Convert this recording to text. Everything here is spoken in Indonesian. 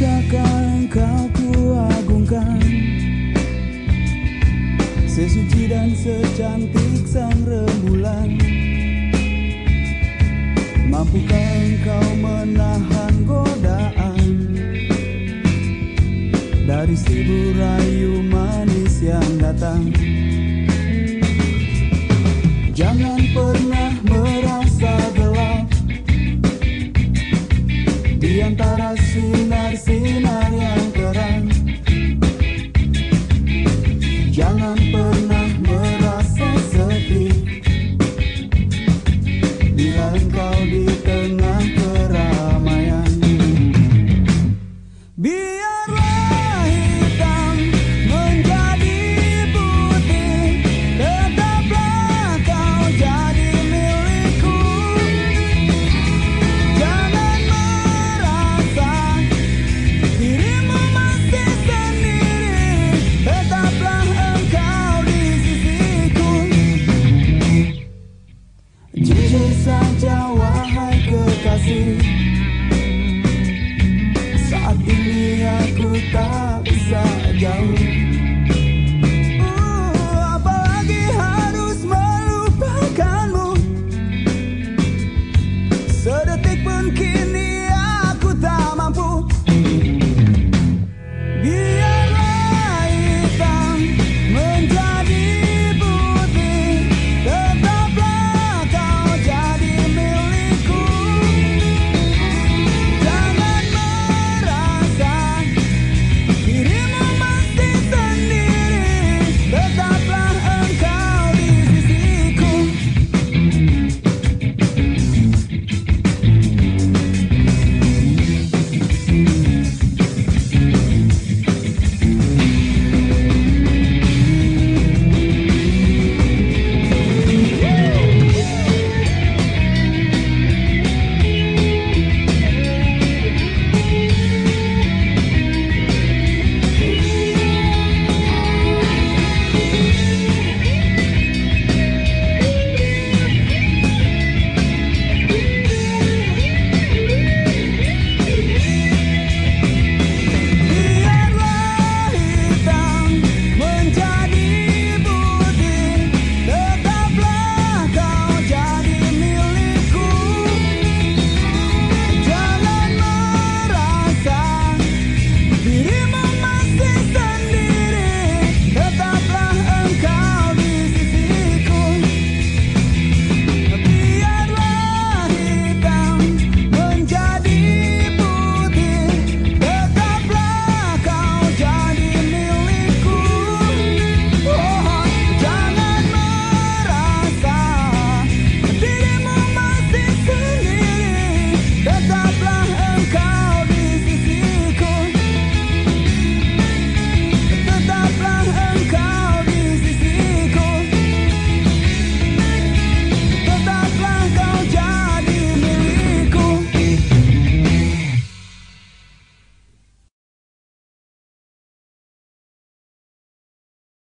Bisakah engkau kuagungkan. Sesuci dan secantik sang rembulan. Mampukah engkau menahan godaan? Dari si burayu manis yang datang Be